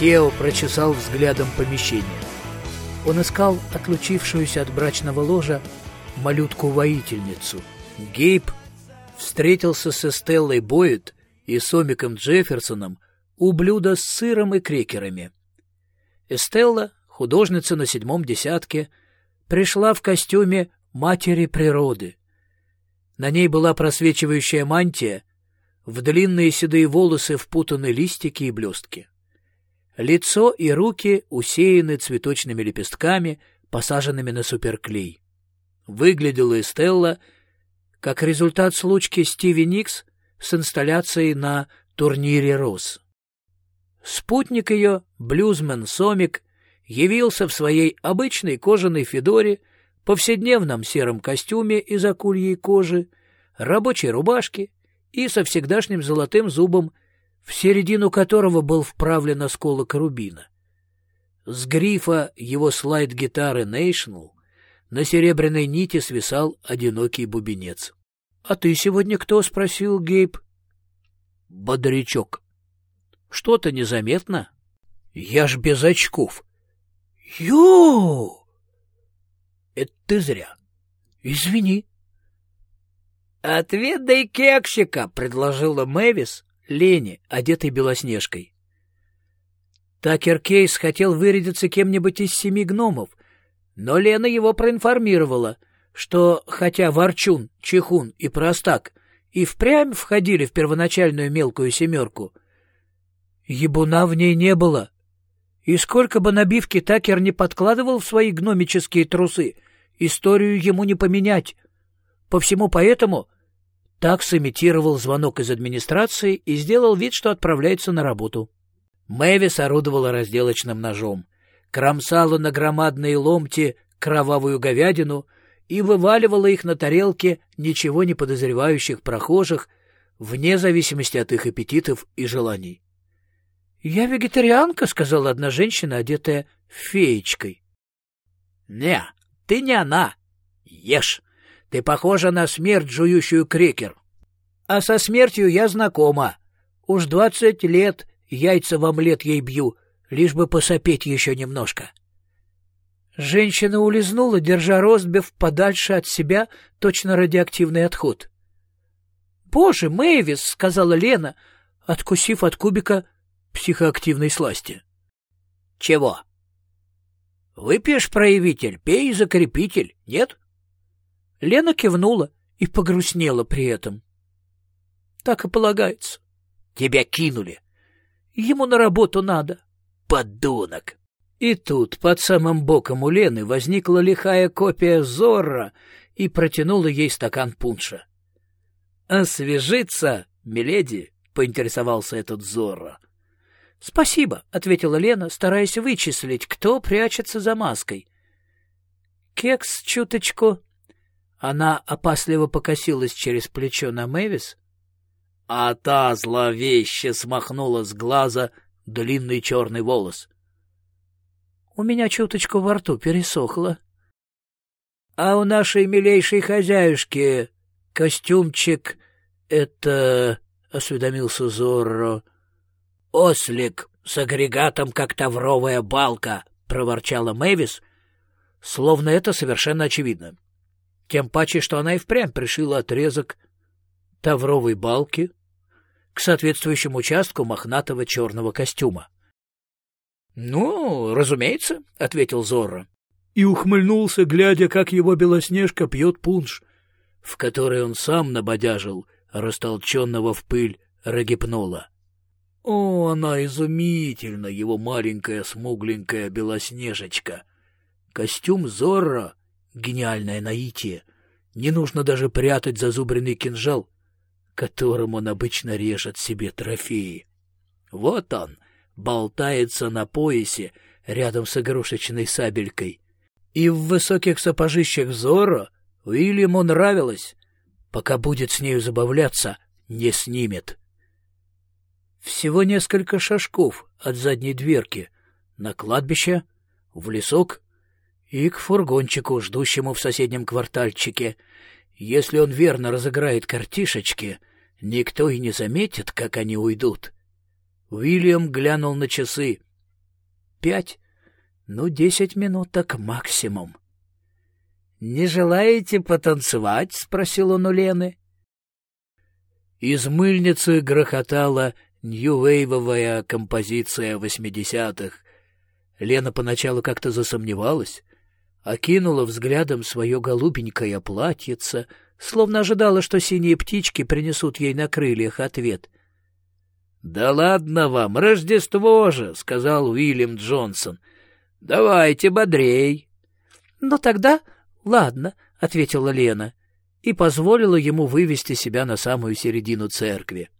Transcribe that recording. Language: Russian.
Тео прочесал взглядом помещение. Он искал отлучившуюся от брачного ложа малютку-воительницу. Гейб встретился с Эстеллой Бойет и Сомиком Джефферсоном у блюда с сыром и крекерами. Эстелла, художница на седьмом десятке, пришла в костюме матери природы. На ней была просвечивающая мантия, в длинные седые волосы впутаны листики и блестки. Лицо и руки усеяны цветочными лепестками, посаженными на суперклей. Выглядела Эстелла как результат случки Стиви Никс с инсталляцией на турнире «Рос». Спутник ее, блюзмен Сомик, явился в своей обычной кожаной федоре, повседневном сером костюме из акульей кожи, рабочей рубашке и со всегдашним золотым зубом в середину которого был вправлен осколок рубина. С грифа его слайд-гитары National на серебряной нити свисал одинокий бубенец. — А ты сегодня кто? — спросил Гейб. — Бодрячок. — Что-то незаметно. — Я ж без очков. — Ю! — Это ты зря. — Извини. — Отведай кексика, — предложила Мэвис, Лене, одетой белоснежкой. Такер Кейс хотел вырядиться кем-нибудь из семи гномов, но Лена его проинформировала, что хотя Ворчун, Чехун и Простак и впрямь входили в первоначальную мелкую семерку, ебуна в ней не было. И сколько бы набивки Такер не подкладывал в свои гномические трусы, историю ему не поменять. По всему поэтому так сымитировал звонок из администрации и сделал вид, что отправляется на работу. Мэвис орудовала разделочным ножом, кромсала на громадные ломти кровавую говядину и вываливала их на тарелки ничего не подозревающих прохожих, вне зависимости от их аппетитов и желаний. — Я вегетарианка, — сказала одна женщина, одетая феечкой. — Не, ты не она. Ешь. Ты похожа на смерть, жующую крекер. А со смертью я знакома. Уж двадцать лет яйца в омлет ей бью, лишь бы посопеть еще немножко. Женщина улизнула, держа ростбиф подальше от себя, точно радиоактивный отход. — Боже, Мэвис! — сказала Лена, откусив от кубика психоактивной сласти. — Чего? — Выпьешь проявитель, пей закрепитель, нет? Лена кивнула и погрустнела при этом. — Так и полагается. — Тебя кинули. — Ему на работу надо. — Подонок! И тут, под самым боком у Лены, возникла лихая копия Зорро и протянула ей стакан пунша. — Освежиться, миледи? — поинтересовался этот Зорро. — Спасибо, — ответила Лена, стараясь вычислить, кто прячется за маской. — Кекс чуточку она опасливо покосилась через плечо на Мэвис, а та зловеще смахнула с глаза длинный черный волос. У меня чуточку во рту пересохло. — А у нашей милейшей хозяюшки костюмчик — это... — осведомился Зорро. — Ослик с агрегатом, как тавровая балка, — проворчала Мэвис, словно это совершенно очевидно. — тем паче, что она и впрямь пришила отрезок тавровой балки к соответствующему участку мохнатого черного костюма. — Ну, разумеется, — ответил Зорро. И ухмыльнулся, глядя, как его Белоснежка пьет пунш, в который он сам набодяжил растолченного в пыль рогипнола. О, она изумительна, его маленькая смугленькая Белоснежечка! Костюм Зорро Гениальное наитие. Не нужно даже прятать зазубренный кинжал, которым он обычно режет себе трофеи. Вот он, болтается на поясе рядом с игрушечной сабелькой. И в высоких сапожищах Зорро Уильяму нравилось. Пока будет с нею забавляться, не снимет. Всего несколько шажков от задней дверки. На кладбище, в лесок и к фургончику, ждущему в соседнем квартальчике, Если он верно разыграет картишечки, никто и не заметит, как они уйдут. Уильям глянул на часы. Пять, ну, десять минуток максимум. — Не желаете потанцевать? — спросил он у Лены. Из мыльницы грохотала нью-вейвовая композиция восьмидесятых. Лена поначалу как-то засомневалась, окинула взглядом свое голубенькое платьице, словно ожидала, что синие птички принесут ей на крыльях ответ. — Да ладно вам, Рождество же, — сказал Уильям Джонсон. — Давайте бодрей. — Ну тогда ладно, — ответила Лена и позволила ему вывести себя на самую середину церкви.